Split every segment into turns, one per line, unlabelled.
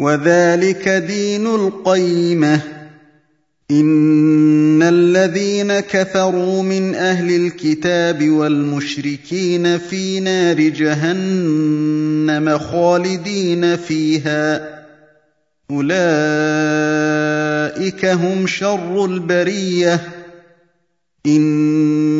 وذلك دين القيمة. إن الذين كفروا من أهل الكتاب والمشركين في نار جهنم خالدين فيها. أولئك هم شر البرية. إن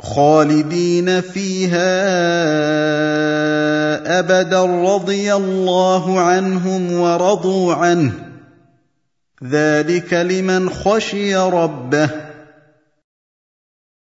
خالدين فيها أبدا رضي الله عنهم ورضوا عنه. ذلك لمن خشي ربه.